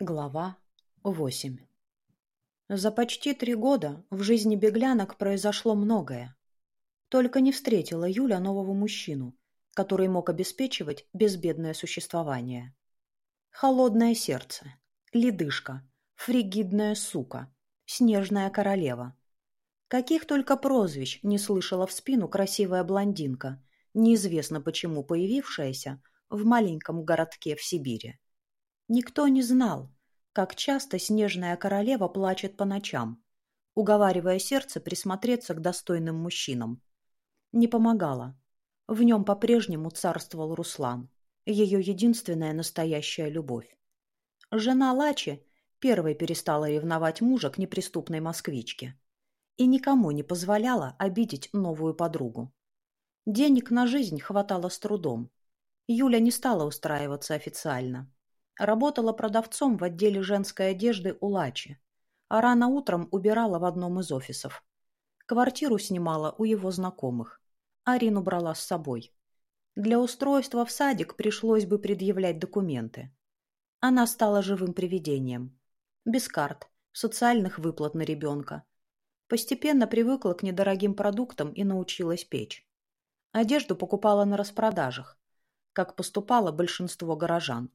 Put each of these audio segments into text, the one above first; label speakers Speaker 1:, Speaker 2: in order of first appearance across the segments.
Speaker 1: Глава 8 За почти три года в жизни беглянок произошло многое. Только не встретила Юля нового мужчину, который мог обеспечивать безбедное существование. Холодное сердце, ледышка, фригидная сука, снежная королева. Каких только прозвищ не слышала в спину красивая блондинка, неизвестно почему появившаяся в маленьком городке в Сибири. Никто не знал, как часто снежная королева плачет по ночам, уговаривая сердце присмотреться к достойным мужчинам. Не помогало. В нем по-прежнему царствовал Руслан, ее единственная настоящая любовь. Жена Лачи первой перестала ревновать мужа к неприступной москвичке и никому не позволяла обидеть новую подругу. Денег на жизнь хватало с трудом. Юля не стала устраиваться официально. Работала продавцом в отделе женской одежды у Лачи, а рано утром убирала в одном из офисов. Квартиру снимала у его знакомых. Арину брала с собой. Для устройства в садик пришлось бы предъявлять документы. Она стала живым привидением. Без карт, социальных выплат на ребенка. Постепенно привыкла к недорогим продуктам и научилась печь. Одежду покупала на распродажах, как поступало большинство горожан.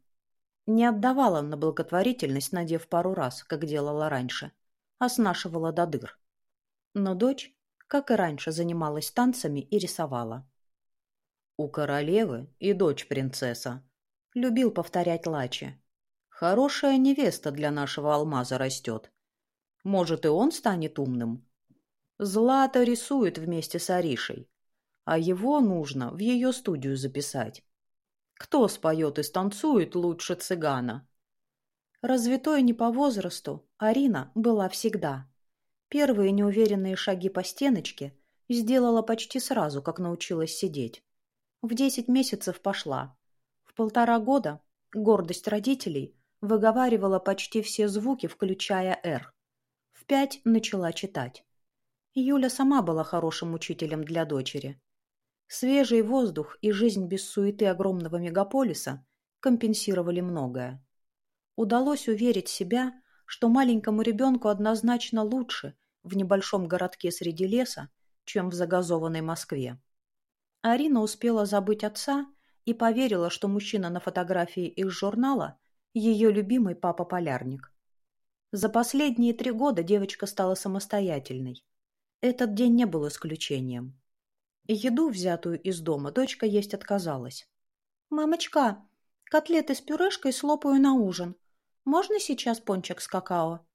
Speaker 1: Не отдавала на благотворительность, надев пару раз, как делала раньше, а снашивала до дыр. Но дочь, как и раньше, занималась танцами и рисовала. «У королевы и дочь принцесса», — любил повторять Лачи. «Хорошая невеста для нашего алмаза растет. Может, и он станет умным?» Злата рисует вместе с Аришей, а его нужно в ее студию записать. Кто споет и станцует лучше цыгана? Развитой не по возрасту, Арина была всегда. Первые неуверенные шаги по стеночке сделала почти сразу, как научилась сидеть. В десять месяцев пошла. В полтора года гордость родителей выговаривала почти все звуки, включая «Р». В пять начала читать. Юля сама была хорошим учителем для дочери. Свежий воздух и жизнь без суеты огромного мегаполиса компенсировали многое. Удалось уверить себя, что маленькому ребенку однозначно лучше в небольшом городке среди леса, чем в загазованной Москве. Арина успела забыть отца и поверила, что мужчина на фотографии из журнала – ее любимый папа-полярник. За последние три года девочка стала самостоятельной. Этот день не был исключением. Еду, взятую из дома, дочка есть отказалась. «Мамочка, котлеты с пюрешкой слопаю на ужин. Можно сейчас пончик с какао?»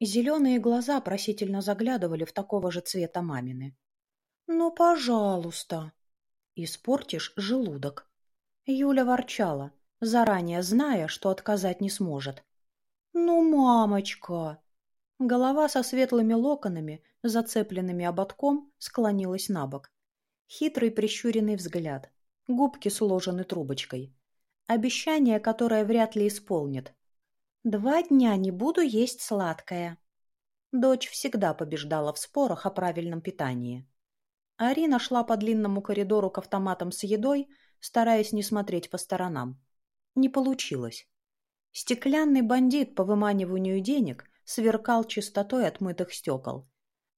Speaker 1: Зеленые глаза просительно заглядывали в такого же цвета мамины. «Ну, пожалуйста!» «Испортишь желудок!» Юля ворчала, заранее зная, что отказать не сможет. «Ну, мамочка!» Голова со светлыми локонами, зацепленными ободком, склонилась на бок. Хитрый прищуренный взгляд. Губки сложены трубочкой. Обещание, которое вряд ли исполнит. «Два дня не буду есть сладкое». Дочь всегда побеждала в спорах о правильном питании. Арина шла по длинному коридору к автоматам с едой, стараясь не смотреть по сторонам. Не получилось. Стеклянный бандит по выманиванию денег сверкал чистотой отмытых стекол.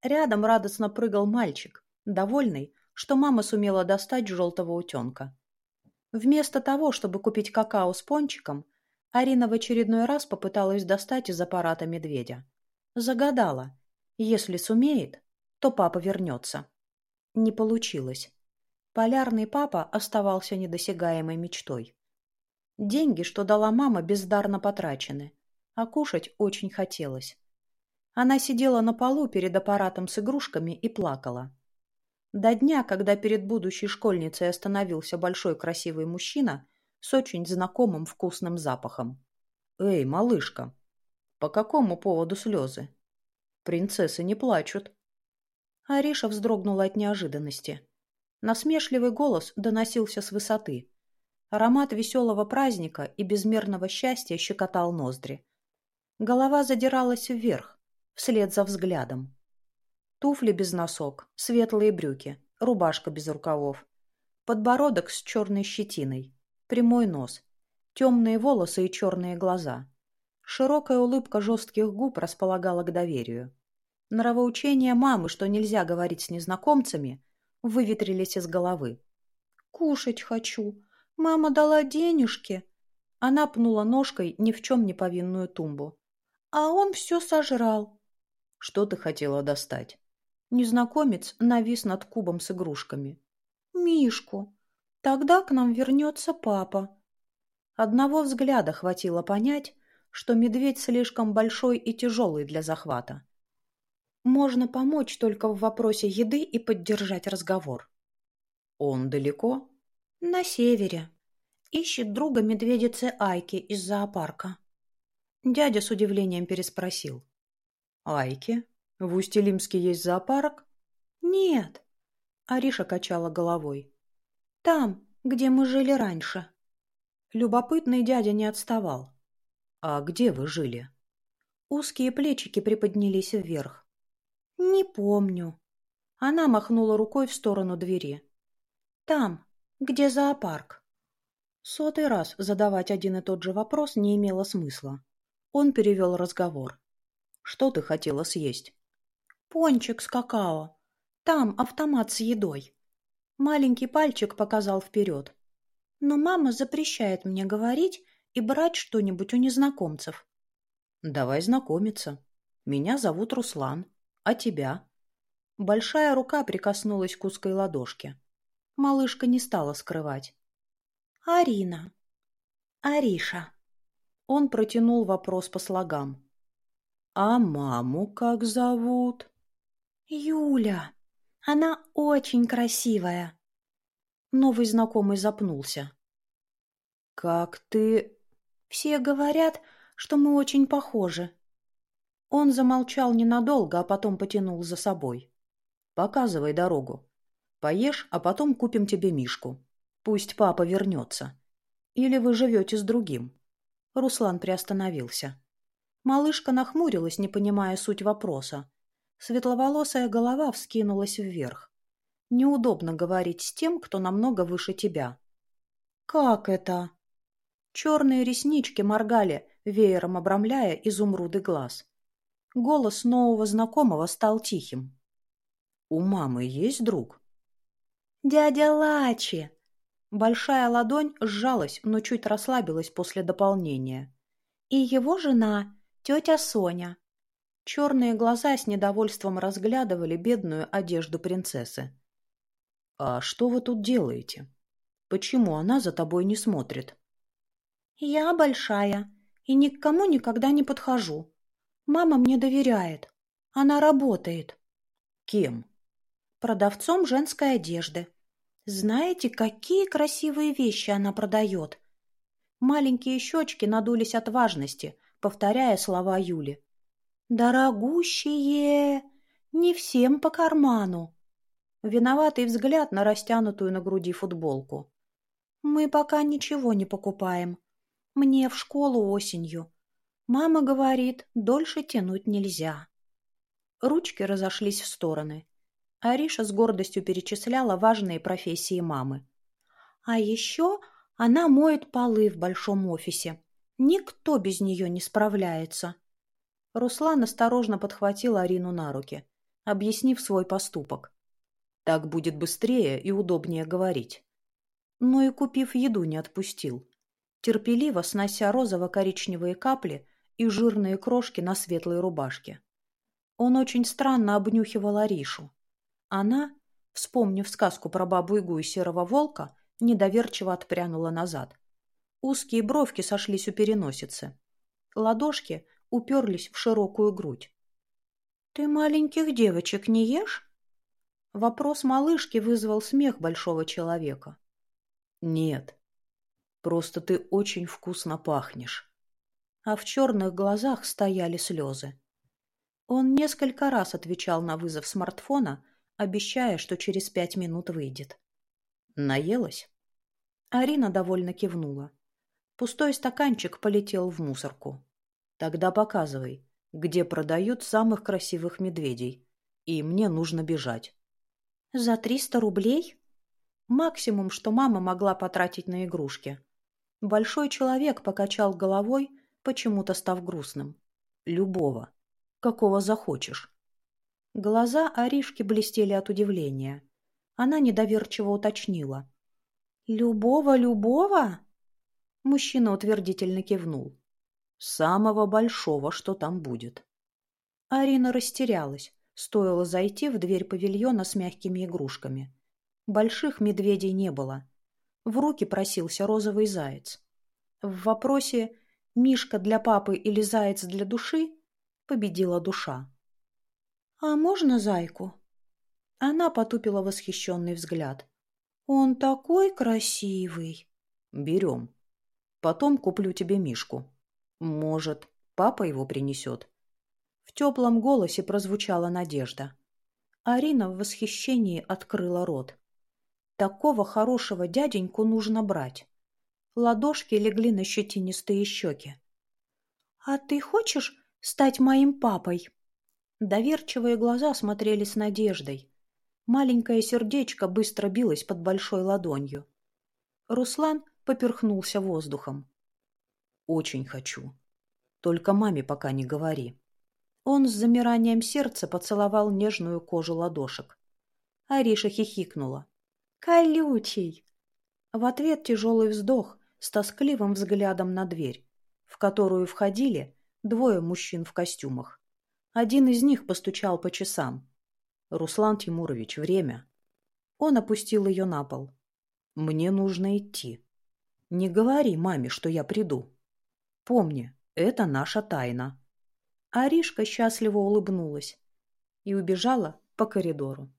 Speaker 1: Рядом радостно прыгал мальчик, довольный, что мама сумела достать желтого утенка. Вместо того, чтобы купить какао с пончиком, Арина в очередной раз попыталась достать из аппарата медведя. Загадала. Если сумеет, то папа вернется. Не получилось. Полярный папа оставался недосягаемой мечтой. Деньги, что дала мама, бездарно потрачены, а кушать очень хотелось. Она сидела на полу перед аппаратом с игрушками и плакала. До дня, когда перед будущей школьницей остановился большой красивый мужчина с очень знакомым вкусным запахом. «Эй, малышка, по какому поводу слезы? Принцессы не плачут». Ариша вздрогнула от неожиданности. Насмешливый голос доносился с высоты. Аромат веселого праздника и безмерного счастья щекотал ноздри. Голова задиралась вверх, вслед за взглядом. Туфли без носок, светлые брюки, рубашка без рукавов. Подбородок с черной щетиной, прямой нос, темные волосы и черные глаза. Широкая улыбка жестких губ располагала к доверию. Нравоучения мамы, что нельзя говорить с незнакомцами, выветрились из головы. «Кушать хочу. Мама дала денежки». Она пнула ножкой ни в чем не повинную тумбу. «А он все сожрал». «Что ты хотела достать?» Незнакомец навис над кубом с игрушками. «Мишку. Тогда к нам вернется папа». Одного взгляда хватило понять, что медведь слишком большой и тяжелый для захвата. Можно помочь только в вопросе еды и поддержать разговор. Он далеко? На севере. Ищет друга медведицы Айки из зоопарка. Дядя с удивлением переспросил. Айки? В Усть-Илимске есть зоопарк? Нет. Ариша качала головой. Там, где мы жили раньше. Любопытный дядя не отставал. А где вы жили? Узкие плечики приподнялись вверх. «Не помню». Она махнула рукой в сторону двери. «Там, где зоопарк». Сотый раз задавать один и тот же вопрос не имело смысла. Он перевел разговор. «Что ты хотела съесть?» «Пончик с какао. Там автомат с едой». Маленький пальчик показал вперед. «Но мама запрещает мне говорить и брать что-нибудь у незнакомцев». «Давай знакомиться. Меня зовут Руслан. «А тебя?» Большая рука прикоснулась к узкой ладошке. Малышка не стала скрывать. «Арина. Ариша». Он протянул вопрос по слогам. «А маму как зовут?» «Юля. Она очень красивая». Новый знакомый запнулся. «Как ты...» «Все говорят, что мы очень похожи», он замолчал ненадолго, а потом потянул за собой. «Показывай дорогу. Поешь, а потом купим тебе мишку. Пусть папа вернется. Или вы живете с другим?» Руслан приостановился. Малышка нахмурилась, не понимая суть вопроса. Светловолосая голова вскинулась вверх. Неудобно говорить с тем, кто намного выше тебя. «Как это?» Черные реснички моргали, веером обрамляя изумруды глаз. Голос нового знакомого стал тихим. «У мамы есть друг?» «Дядя Лачи!» Большая ладонь сжалась, но чуть расслабилась после дополнения. «И его жена, тетя Соня». Черные глаза с недовольством разглядывали бедную одежду принцессы. «А что вы тут делаете? Почему она за тобой не смотрит?» «Я большая и ни к кому никогда не подхожу. Мама мне доверяет. Она работает. Кем? Продавцом женской одежды. Знаете, какие красивые вещи она продает? Маленькие щечки надулись от важности, повторяя слова Юли. «Дорогущие! Не всем по карману!» Виноватый взгляд на растянутую на груди футболку. «Мы пока ничего не покупаем. Мне в школу осенью. Мама говорит, дольше тянуть нельзя. Ручки разошлись в стороны. Ариша с гордостью перечисляла важные профессии мамы. А еще она моет полы в большом офисе. Никто без нее не справляется. Руслан осторожно подхватил Арину на руки, объяснив свой поступок. Так будет быстрее и удобнее говорить. Но и купив еду не отпустил. Терпеливо снося розово-коричневые капли и жирные крошки на светлой рубашке. Он очень странно обнюхивал Аришу. Она, вспомнив сказку про бабу Игу и серого волка, недоверчиво отпрянула назад. Узкие бровки сошлись у переносицы. Ладошки уперлись в широкую грудь. «Ты маленьких девочек не ешь?» Вопрос малышки вызвал смех большого человека. «Нет, просто ты очень вкусно пахнешь» а в черных глазах стояли слезы. Он несколько раз отвечал на вызов смартфона, обещая, что через пять минут выйдет. «Наелась?» Арина довольно кивнула. Пустой стаканчик полетел в мусорку. «Тогда показывай, где продают самых красивых медведей, и мне нужно бежать». «За триста рублей?» Максимум, что мама могла потратить на игрушки. Большой человек покачал головой, почему-то став грустным. «Любого. Какого захочешь». Глаза Аришки блестели от удивления. Она недоверчиво уточнила. «Любого, любого?» Мужчина утвердительно кивнул. «Самого большого, что там будет». Арина растерялась. Стоило зайти в дверь павильона с мягкими игрушками. Больших медведей не было. В руки просился розовый заяц. В вопросе «Мишка для папы или заяц для души?» победила душа. «А можно зайку?» Она потупила восхищенный взгляд. «Он такой красивый!» «Берем. Потом куплю тебе Мишку. Может, папа его принесет?» В теплом голосе прозвучала надежда. Арина в восхищении открыла рот. Такого хорошего дяденьку нужно брать. Ладошки легли на щетинистые щеки. «А ты хочешь стать моим папой?» Доверчивые глаза смотрели с надеждой. Маленькое сердечко быстро билось под большой ладонью. Руслан поперхнулся воздухом. «Очень хочу. Только маме пока не говори». Он с замиранием сердца поцеловал нежную кожу ладошек. Ариша хихикнула. «Колючий!» В ответ тяжелый вздох с тоскливым взглядом на дверь, в которую входили двое мужчин в костюмах. Один из них постучал по часам. «Руслан Тимурович, время!» Он опустил ее на пол. «Мне нужно идти. Не говори маме, что я приду. Помни, это наша тайна». Аришка счастливо улыбнулась и убежала по коридору.